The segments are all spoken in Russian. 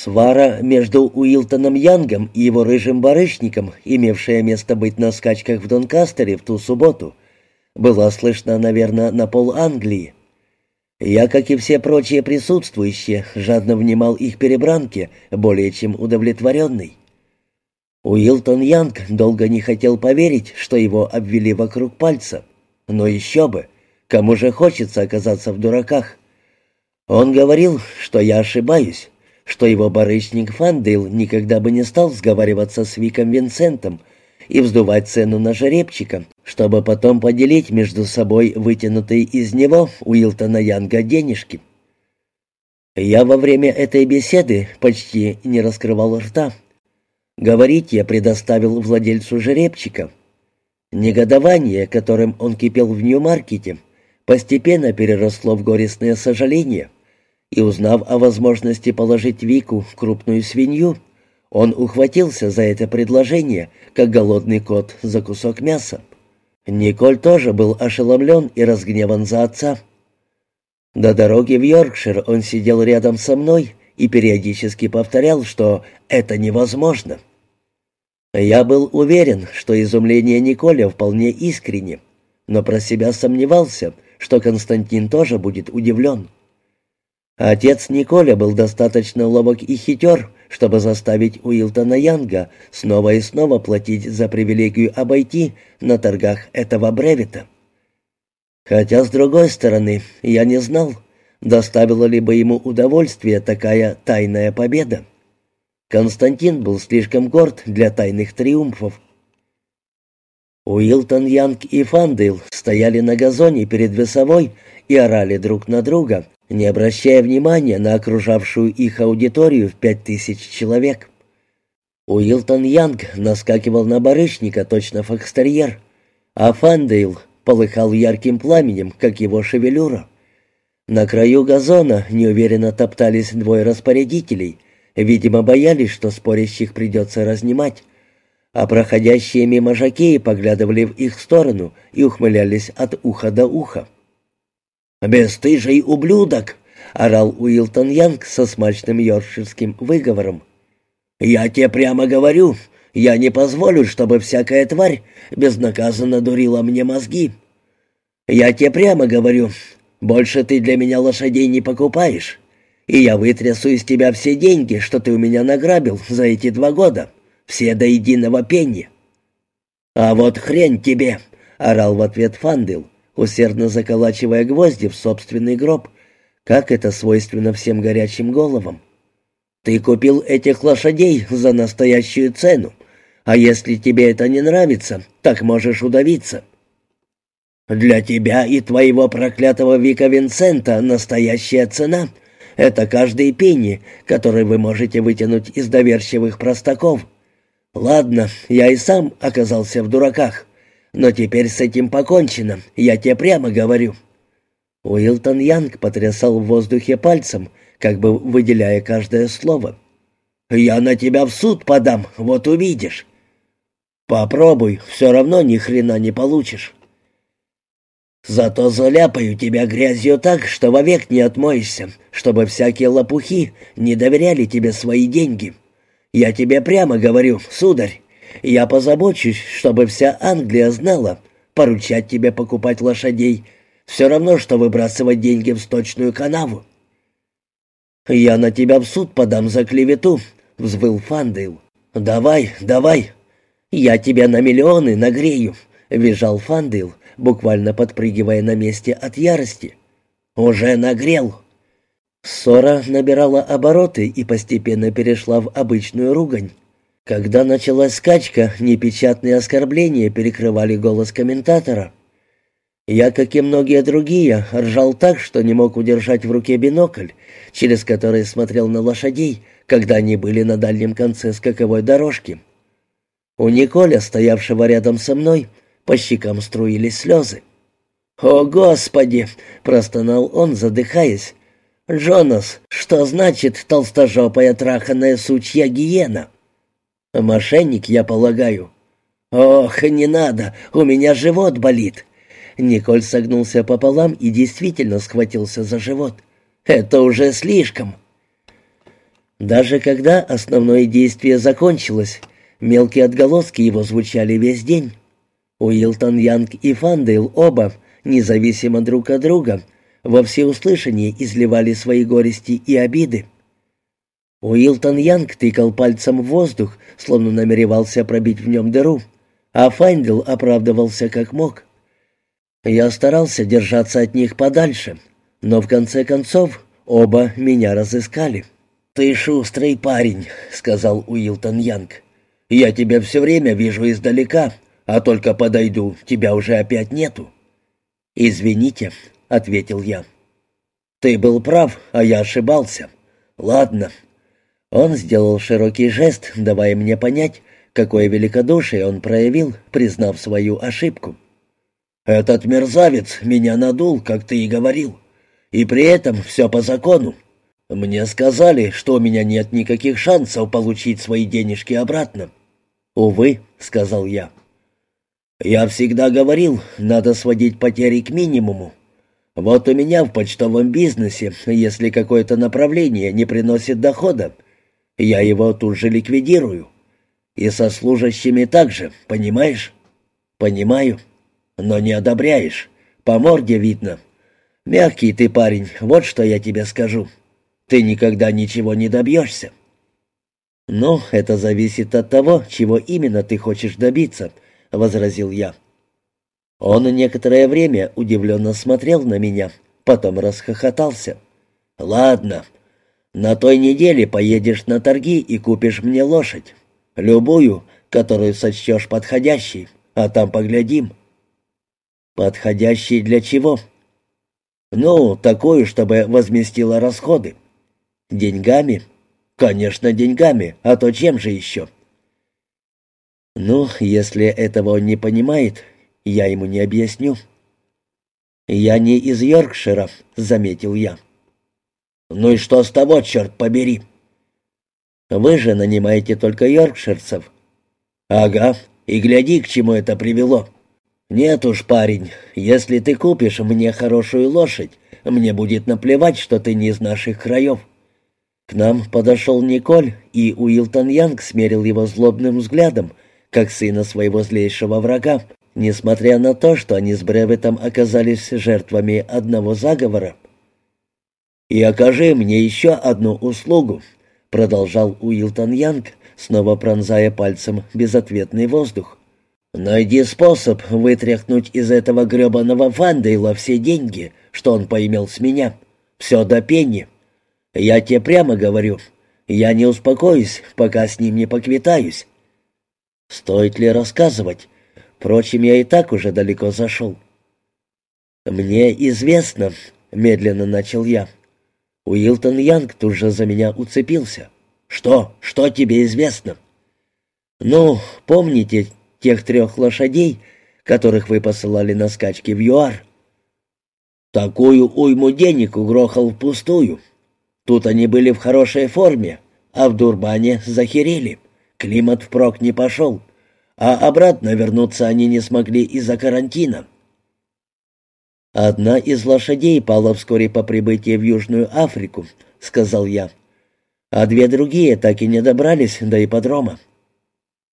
Свара между Уилтоном Янгом и его рыжим барышником, имевшая место быть на скачках в Донкастере в ту субботу, была слышна, наверное, на пол Англии. Я, как и все прочие присутствующие, жадно внимал их перебранке, более чем удовлетворенный. Уилтон Янг долго не хотел поверить, что его обвели вокруг пальца. Но еще бы, кому же хочется оказаться в дураках? Он говорил, что я ошибаюсь, что его барышник Фандейл никогда бы не стал сговариваться с Виком Винсентом и вздувать цену на жеребчика, чтобы потом поделить между собой вытянутые из него Уилтона Янга денежки. Я во время этой беседы почти не раскрывал рта. Говорить я предоставил владельцу жеребчика. Негодование, которым он кипел в Нью-Маркете, постепенно переросло в горестное сожаление — и узнав о возможности положить Вику крупную свинью, он ухватился за это предложение, как голодный кот за кусок мяса. Николь тоже был ошеломлен и разгневан за отца. До дороги в Йоркшир он сидел рядом со мной и периодически повторял, что это невозможно. Я был уверен, что изумление Николя вполне искренне, но про себя сомневался, что Константин тоже будет удивлен. Отец Николя был достаточно ловок и хитер, чтобы заставить Уилтона Янга снова и снова платить за привилегию обойти на торгах этого бревета. Хотя, с другой стороны, я не знал, доставила ли бы ему удовольствие такая тайная победа. Константин был слишком горд для тайных триумфов. Уилтон Янг и Фандейл стояли на газоне перед весовой и орали друг на друга, не обращая внимания на окружавшую их аудиторию в пять тысяч человек. Уилтон Янг наскакивал на барышника, точно фокстерьер, а Фандейл полыхал ярким пламенем, как его шевелюра. На краю газона неуверенно топтались двое распорядителей, видимо, боялись, что спорящих придется разнимать, а проходящие мимо жакеи поглядывали в их сторону и ухмылялись от уха до уха. «Бесстыжий ублюдок!» — орал Уилтон Янг со смачным йоркширским выговором. «Я тебе прямо говорю, я не позволю, чтобы всякая тварь безнаказанно дурила мне мозги. Я тебе прямо говорю, больше ты для меня лошадей не покупаешь, и я вытрясу из тебя все деньги, что ты у меня награбил за эти два года, все до единого пенни». «А вот хрень тебе!» — орал в ответ Фандил усердно заколачивая гвозди в собственный гроб, как это свойственно всем горячим головам. «Ты купил этих лошадей за настоящую цену, а если тебе это не нравится, так можешь удавиться». «Для тебя и твоего проклятого Вика Винсента настоящая цена — это каждый пенни, который вы можете вытянуть из доверчивых простаков. Ладно, я и сам оказался в дураках. Но теперь с этим покончено, я тебе прямо говорю». Уилтон Янг потрясал в воздухе пальцем, как бы выделяя каждое слово. «Я на тебя в суд подам, вот увидишь». «Попробуй, все равно ни хрена не получишь». «Зато заляпаю тебя грязью так, что вовек не отмоешься, чтобы всякие лопухи не доверяли тебе свои деньги. Я тебе прямо говорю, сударь, я позабочусь, чтобы вся Англия знала, поручать тебе покупать лошадей. Все равно, что выбрасывать деньги в сточную канаву. «Я на тебя в суд подам за клевету», — взвыл Фандейл. «Давай, давай, я тебя на миллионы нагрею», — визжал Фандейл, буквально подпрыгивая на месте от ярости. «Уже нагрел». Ссора набирала обороты и постепенно перешла в обычную ругань. Когда началась скачка, непечатные оскорбления перекрывали голос комментатора. Я, как и многие другие, ржал так, что не мог удержать в руке бинокль, через который смотрел на лошадей, когда они были на дальнем конце скаковой дорожки. У Николя, стоявшего рядом со мной, по щекам струились слезы. «О, Господи!» — простонал он, задыхаясь. «Джонас, что значит толстожопая траханная сучья гиена?» «Мошенник, я полагаю». «Ох, не надо, у меня живот болит». Николь согнулся пополам и действительно схватился за живот. «Это уже слишком». Даже когда основное действие закончилось, мелкие отголоски его звучали весь день. Уилтон Янг и Фандейл оба, независимо друг от друга, во всеуслышание изливали свои горести и обиды. Уилтон Янг тыкал пальцем в воздух, словно намеревался пробить в нем дыру, а Фандейл оправдывался как мог. Я старался держаться от них подальше, но в конце концов оба меня разыскали. «Ты шустрый парень», — сказал Уилтон Янг. «Я тебя все время вижу издалека, а только подойду, тебя уже опять нету». «Извините», — ответил я. «Ты был прав, а я ошибался. Ладно, он сделал широкий жест, давая мне понять, какое великодушие он проявил, признав свою ошибку. «Этот мерзавец меня надул, как ты и говорил. И при этом все по закону. Мне сказали, что у меня нет никаких шансов получить свои денежки обратно». «Увы», — сказал я. «Я всегда говорил, надо сводить потери к минимуму. Вот у меня в почтовом бизнесе, если какое-то направление не приносит дохода, я его тут же ликвидирую. И со служащими также, понимаешь? Понимаю. Но не одобряешь. По морде видно. Мягкий ты парень, вот что я тебе скажу. Ты никогда ничего не добьешься. «Ну, это зависит от того, чего именно ты хочешь добиться», — возразил я. Он некоторое время удивленно смотрел на меня, потом расхохотался. «Ладно, на той неделе поедешь на торги и купишь мне лошадь. Любую, которую сочтешь подходящей, а там поглядим». «Подходящей для чего?» «Ну, такую, чтобы возместила расходы». «Деньгами?» «Конечно, деньгами, а то чем же еще?» «Ну, если этого он не понимает, я ему не объясню». «Я не из Йоркшира», — заметил я. «Ну и что с того, черт побери?» «Вы же нанимаете только йоркширцев». «Ага, и гляди, к чему это привело». «Нет уж, парень, если ты купишь мне хорошую лошадь, мне будет наплевать, что ты не из наших краев». К нам подошел Николь, и Уилтон Янг смерил его злобным взглядом, как сына своего злейшего врага, несмотря на то, что они с Бреветом оказались жертвами одного заговора. «И окажи мне еще одну услугу», — продолжал Уилтон Янг, снова пронзая пальцем безответный воздух. «Найди способ вытряхнуть из этого гребаного Фандейла все деньги, что он поимел с меня. Все до пени. Я тебе прямо говорю, я не успокоюсь, пока с ним не поквитаюсь». «Стоит ли рассказывать? Впрочем, я и так уже далеко зашел». «Мне известно», — медленно начал я, — Уилтон Янг тут же за меня уцепился. «Что? Что тебе известно?» «Ну, помните тех трех лошадей, которых вы посылали на скачки в ЮАР?» «Такую уйму денег угрохал впустую. Тут они были в хорошей форме, а в Дурбане захерели. Климат впрок не пошел, а обратно вернуться они не смогли из-за карантина». «Одна из лошадей пала вскоре по прибытии в Южную Африку», — сказал я. «А две другие так и не добрались до ипподрома».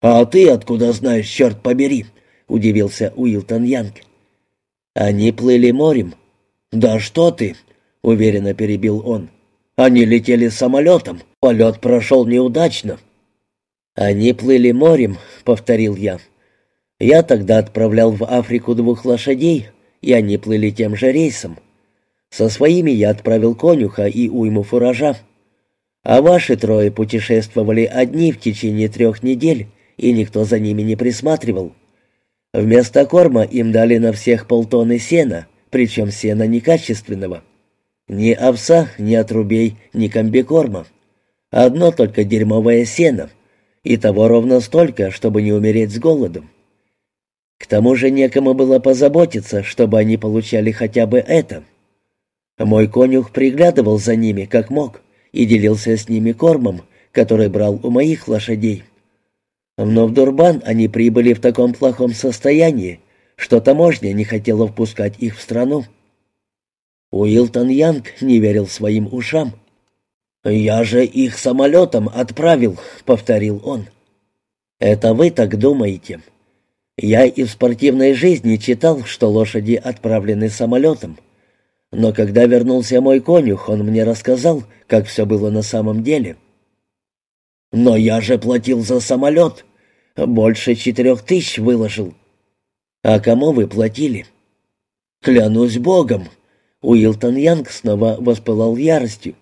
«А ты откуда знаешь, черт побери?» — удивился Уилтон Янг. «Они плыли морем». «Да что ты!» — уверенно перебил он. «Они летели самолетом. Полет прошел неудачно». «Они плыли морем», — повторил я. «Я тогда отправлял в Африку двух лошадей, и они плыли тем же рейсом. Со своими я отправил конюха и уйму фуража. А ваши трое путешествовали одни в течение трех недель, и никто за ними не присматривал. Вместо корма им дали на всех полтонны сена, причем сена некачественного. Ни овса, ни отрубей, ни комбикорма. Одно только дерьмовое сено, и того ровно столько, чтобы не умереть с голодом. К тому же некому было позаботиться, чтобы они получали хотя бы это. Мой конюх приглядывал за ними как мог и делился с ними кормом, который брал у моих лошадей. Но в Дурбан они прибыли в таком плохом состоянии, что таможня не хотела впускать их в страну. Уилтон Янг не верил своим ушам. «Я же их самолетом отправил», — повторил он. «Это вы так думаете?» Я и в спортивной жизни читал, что лошади отправлены самолетом. Но когда вернулся мой конюх, он мне рассказал, как все было на самом деле. «Но я же платил за самолет. Больше четырех тысяч выложил». «А кому вы платили?» «Клянусь Богом!» Уилтон Янг снова воспылал яростью.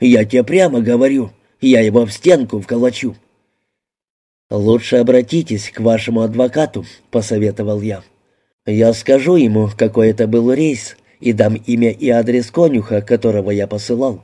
«Я тебе прямо говорю, я его в стенку вколочу». «Лучше обратитесь к вашему адвокату», — посоветовал я. «Я скажу ему, какой это был рейс, и дам имя и адрес конюха, которого я посылал».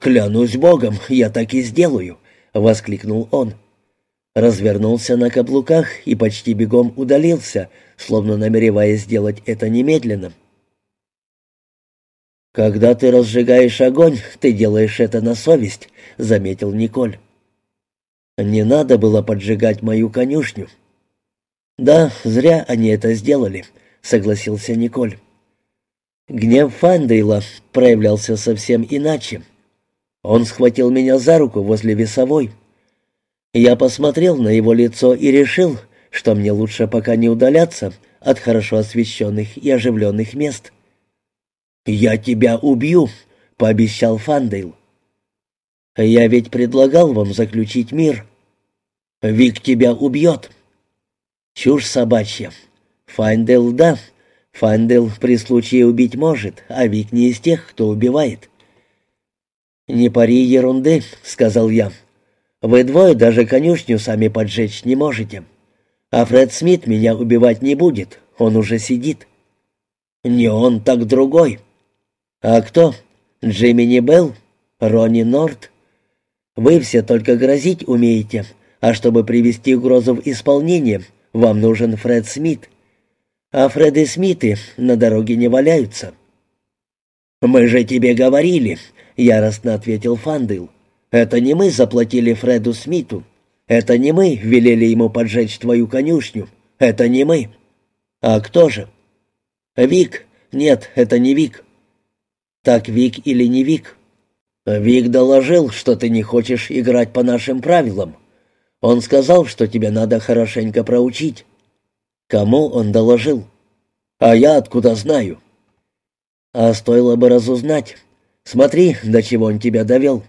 «Клянусь Богом, я так и сделаю», — воскликнул он. Развернулся на каблуках и почти бегом удалился, словно намереваясь сделать это немедленно. «Когда ты разжигаешь огонь, ты делаешь это на совесть», — заметил Николь. Не надо было поджигать мою конюшню. Да, зря они это сделали, согласился Николь. Гнев Фандейла проявлялся совсем иначе. Он схватил меня за руку возле весовой. Я посмотрел на его лицо и решил, что мне лучше пока не удаляться от хорошо освещенных и оживленных мест. «Я тебя убью», — пообещал Фандейл. «Я ведь предлагал вам заключить мир», Вик тебя убьет». «Чушь собачья. Фандейл, да. Файндел при случае убить может, а Вик не из тех, кто убивает». «Не пари ерунды», — сказал я. «Вы двое даже конюшню сами поджечь не можете. А Фред Смит меня убивать не будет, он уже сидит». «Не он, так другой». «А кто? Джимми Белл? Ронни Норт? Вы все только грозить умеете, а чтобы привести угрозу в исполнение, вам нужен Фред Смит. А Фреды Смиты на дороге не валяются». «Мы же тебе говорили», — яростно ответил Фандил. «Это не мы заплатили Фреду Смиту. Это не мы велели ему поджечь твою конюшню. Это не мы. А кто же?» «Вик. Нет, это не Вик». «Так Вик или не Вик?» «Вик доложил, что ты не хочешь играть по нашим правилам. Он сказал, что тебе надо хорошенько проучить. Кому он доложил? А я откуда знаю? А стоило бы разузнать. Смотри, до чего он тебя довел.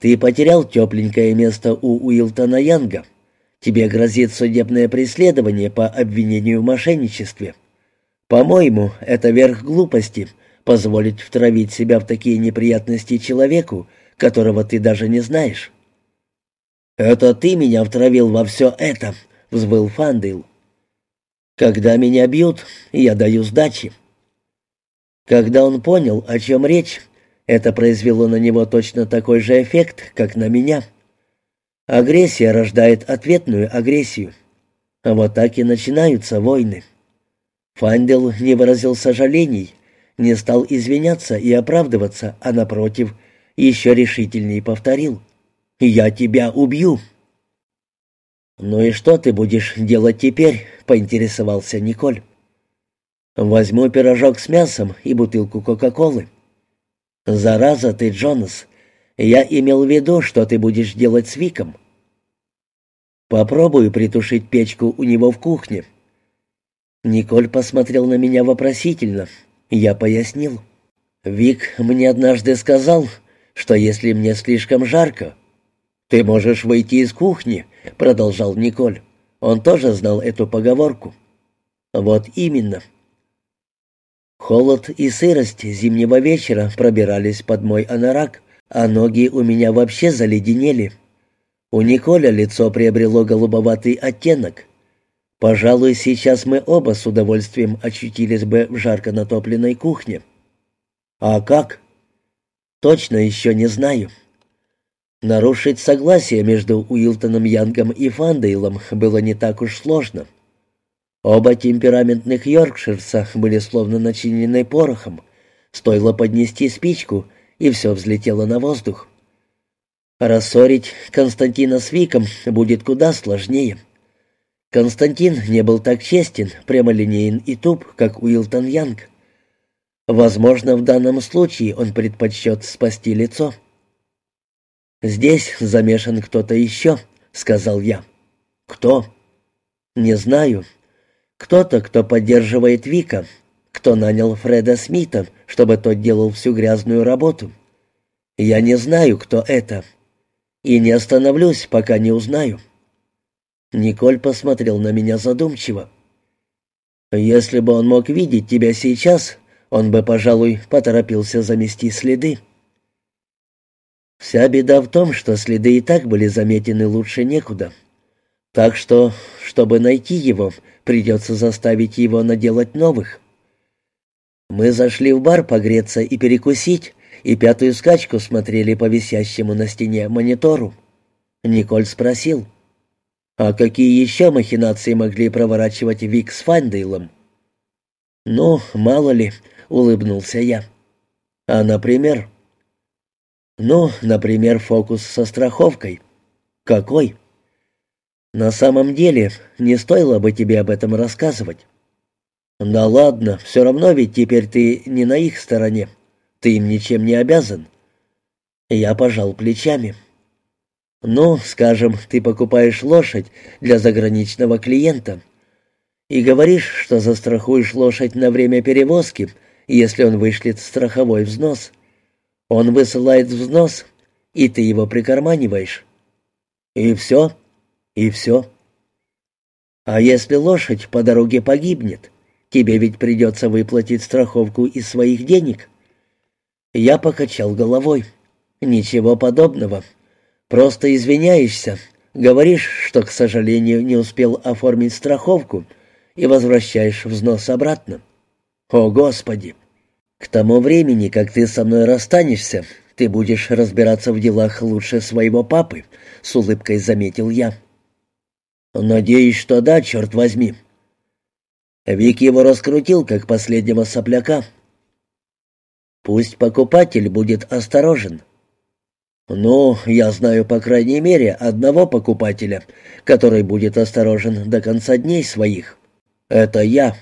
Ты потерял тепленькое место у Уилтона Янга. Тебе грозит судебное преследование по обвинению в мошенничестве. По-моему, это верх глупости — позволить втравить себя в такие неприятности человеку, которого ты даже не знаешь. «Это ты меня втравил во все это», — взвыл Фандил. «Когда меня бьют, я даю сдачи». Когда он понял, о чем речь, это произвело на него точно такой же эффект, как на меня. Агрессия рождает ответную агрессию. А вот так и начинаются войны. Фандел не выразил сожалений, не стал извиняться и оправдываться, а, напротив, еще решительнее повторил — «Я тебя убью!» «Ну и что ты будешь делать теперь?» — поинтересовался Николь. «Возьму пирожок с мясом и бутылку Кока-Колы». «Зараза ты, Джонас! Я имел в виду, что ты будешь делать с Виком». «Попробую притушить печку у него в кухне». Николь посмотрел на меня вопросительно. Я пояснил. «Вик мне однажды сказал, что если мне слишком жарко, «Ты можешь выйти из кухни», — продолжал Николь. Он тоже знал эту поговорку. «Вот именно». Холод и сырость зимнего вечера пробирались под мой анорак, а ноги у меня вообще заледенели. У Николя лицо приобрело голубоватый оттенок. Пожалуй, сейчас мы оба с удовольствием очутились бы в жарко натопленной кухне. А как? Точно еще не знаю. Нарушить согласие между Уилтоном Янгом и Фандейлом было не так уж сложно. Оба темпераментных йоркширца были словно начинены порохом. Стоило поднести спичку, и все взлетело на воздух. Рассорить Константина с Виком будет куда сложнее. Константин не был так честен, прямолинеен и туп, как Уилтон Янг. Возможно, в данном случае он предпочтет спасти лицо. «Здесь замешан кто-то еще», — сказал я. «Кто?» «Не знаю. Кто-то, кто поддерживает Вика, кто нанял Фреда Смита, чтобы тот делал всю грязную работу. Я не знаю, кто это. И не остановлюсь, пока не узнаю». Николь посмотрел на меня задумчиво. «Если бы он мог видеть тебя сейчас, он бы, пожалуй, поторопился замести следы». Вся беда в том, что следы и так были заметены лучше некуда. Так что, чтобы найти его, придется заставить его наделать новых. Мы зашли в бар погреться и перекусить, и пятую скачку смотрели по висящему на стене монитору. Николь спросил, а какие еще махинации могли проворачивать Вик с Файндейлом? «Ну, мало ли», — улыбнулся я. «А, например?» «Ну, например, фокус со страховкой». «Какой?» На самом деле, не стоило бы тебе об этом рассказывать. Да ладно, все равно ведь теперь ты не на их стороне. Ты им ничем не обязан. Я пожал плечами. Ну, скажем, ты покупаешь лошадь для заграничного клиента и говоришь, что застрахуешь лошадь на время перевозки, если он вышлет страховой взнос. Он высылает взнос, и ты его прикарманиваешь. И все. И все. А если лошадь по дороге погибнет, тебе ведь придется выплатить страховку из своих денег. Я покачал головой. Ничего подобного. Просто извиняешься, говоришь, что, к сожалению, не успел оформить страховку и возвращаешь взнос обратно. О, Господи! К тому времени, как ты со мной расстанешься, ты будешь разбираться в делах лучше своего папы, с улыбкой заметил я. «Надеюсь, что да, черт возьми». Вик его раскрутил, как последнего сопляка. «Пусть покупатель будет осторожен». «Ну, я знаю, по крайней мере, одного покупателя, который будет осторожен до конца дней своих. Это я».